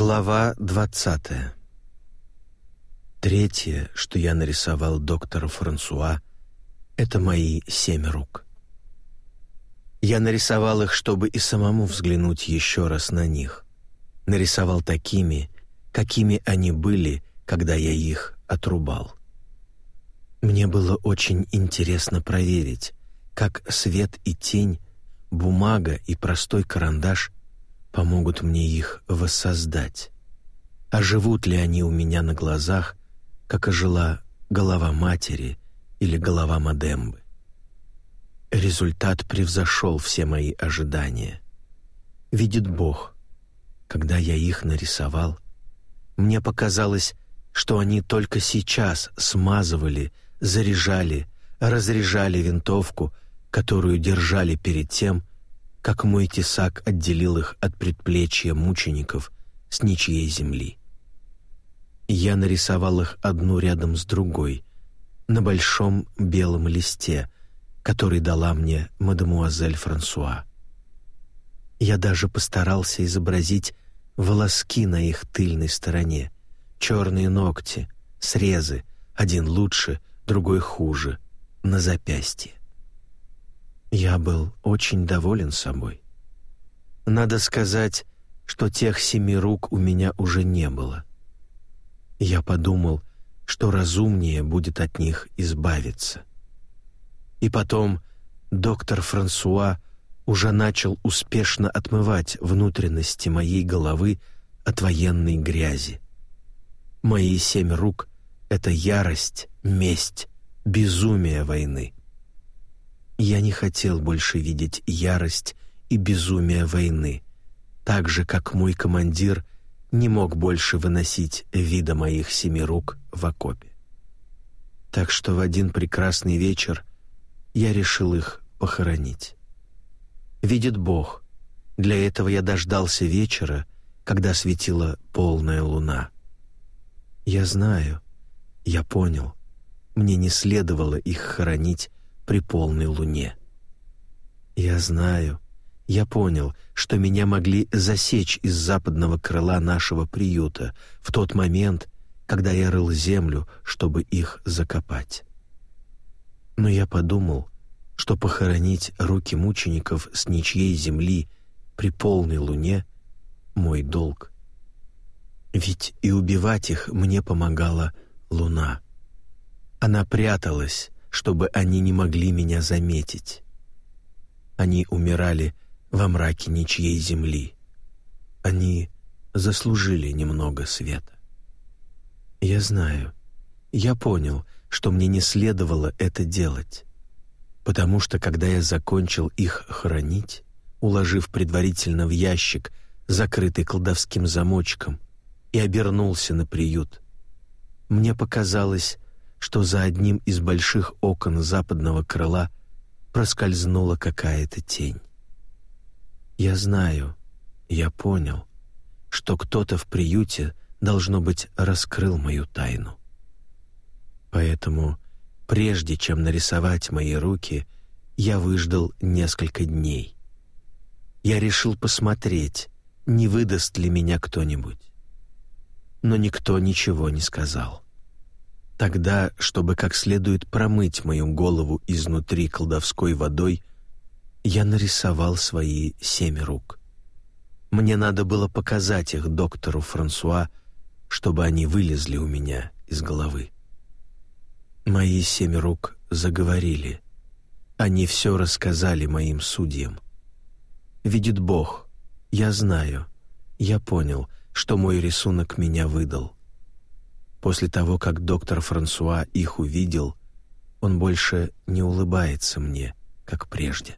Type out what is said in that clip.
Глава двадцатая. Третье, что я нарисовал доктору Франсуа, это мои семь рук. Я нарисовал их, чтобы и самому взглянуть еще раз на них. Нарисовал такими, какими они были, когда я их отрубал. Мне было очень интересно проверить, как свет и тень, бумага и простой карандаш помогут мне их воссоздать. А живут ли они у меня на глазах, как ожила голова матери или голова Мадембы? Результат превзошел все мои ожидания. Видит Бог, когда я их нарисовал, мне показалось, что они только сейчас смазывали, заряжали, разряжали винтовку, которую держали перед тем, как мой тесак отделил их от предплечья мучеников с ничьей земли. Я нарисовал их одну рядом с другой, на большом белом листе, который дала мне мадемуазель Франсуа. Я даже постарался изобразить волоски на их тыльной стороне, черные ногти, срезы, один лучше, другой хуже, на запястье. Я был очень доволен собой. Надо сказать, что тех семи рук у меня уже не было. Я подумал, что разумнее будет от них избавиться. И потом доктор Франсуа уже начал успешно отмывать внутренности моей головы от военной грязи. Мои семь рук — это ярость, месть, безумие войны. Я не хотел больше видеть ярость и безумие войны, так же, как мой командир не мог больше выносить вида моих семи рук в окопе. Так что в один прекрасный вечер я решил их похоронить. Видит Бог, для этого я дождался вечера, когда светила полная луна. Я знаю, я понял, мне не следовало их хоронить при полной луне. Я знаю, я понял, что меня могли засечь из западного крыла нашего приюта в тот момент, когда я рыл землю, чтобы их закопать. Но я подумал, что похоронить руки мучеников с ничьей земли при полной луне — мой долг. Ведь и убивать их мне помогала луна. Она пряталась, чтобы они не могли меня заметить. Они умирали во мраке ничьей земли. Они заслужили немного света. Я знаю, я понял, что мне не следовало это делать, потому что когда я закончил их хранить, уложив предварительно в ящик, закрытый колдовским замочком, и обернулся на приют, мне показалось, что за одним из больших окон западного крыла проскользнула какая-то тень. Я знаю, я понял, что кто-то в приюте, должно быть, раскрыл мою тайну. Поэтому, прежде чем нарисовать мои руки, я выждал несколько дней. Я решил посмотреть, не выдаст ли меня кто-нибудь. Но никто ничего не сказал. Тогда, чтобы как следует промыть мою голову изнутри колдовской водой, я нарисовал свои семь рук. Мне надо было показать их доктору Франсуа, чтобы они вылезли у меня из головы. Мои семь рук заговорили. Они все рассказали моим судьям. Видит Бог, я знаю, я понял, что мой рисунок меня выдал. После того, как доктор Франсуа их увидел, он больше не улыбается мне, как прежде.